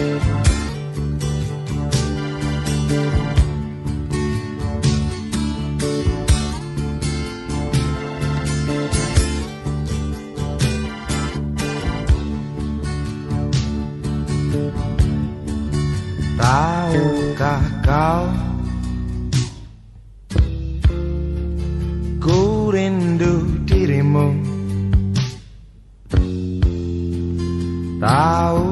Tahukah kau Ku rindu dirimu? Tahu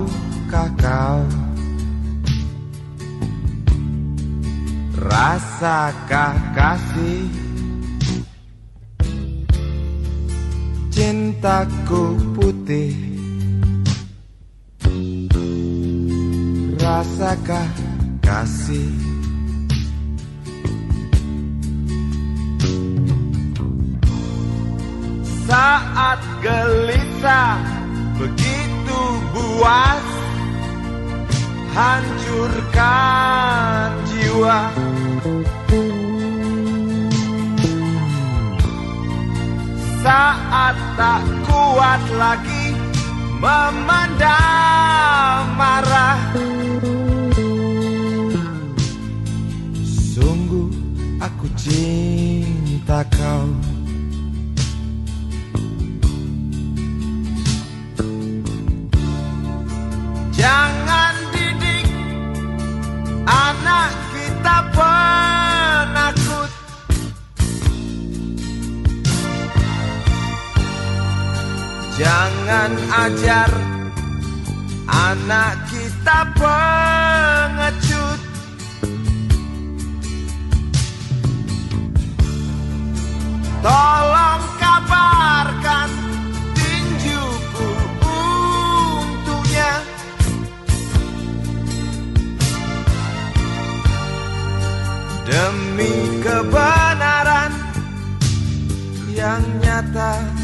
Rasakah kasih. Cintaku putih. Rasakah kasih. Saat gelisah begitu buas Hancurkan jiwa Saat tak kuat lagi memandang marah. Sungguh aku cinta kau Jangan ajar anak kita pengecut. Tolong kabarkan tinjuku untuknya. Demi kebenaran yang nyata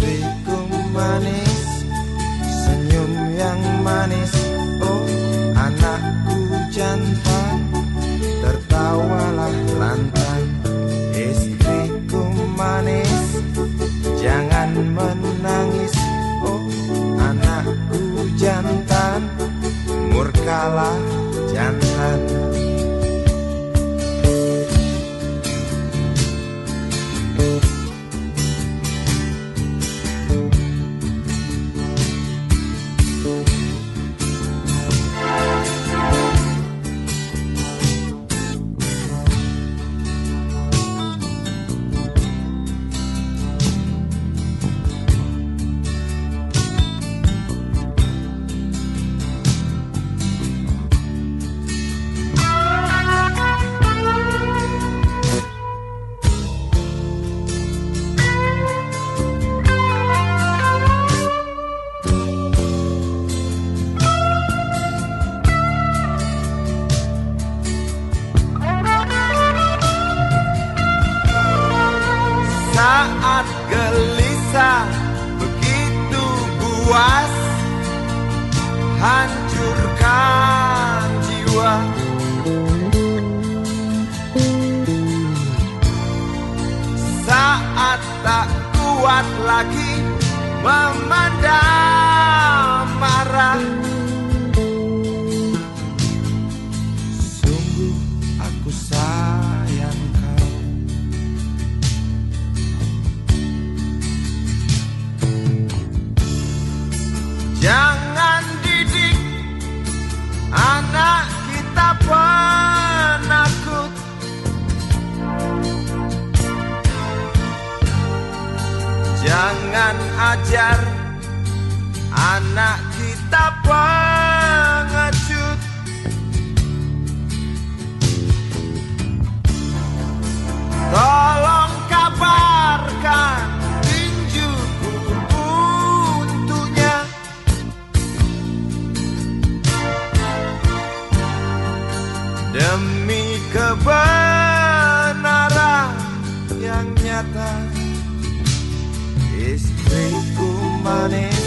Istriku manis Senyum yang manis. Oh anakku jantan Tertawalah lantang. Istriku manis Jangan menangis. Oh anakku jantan Murkalah Saat gelisah begitu buas Hancurkan pengajar Anak kita pengecut. Tolong kabarkan tinju putunya. Demi kebenaran yang nyata. 되고만 해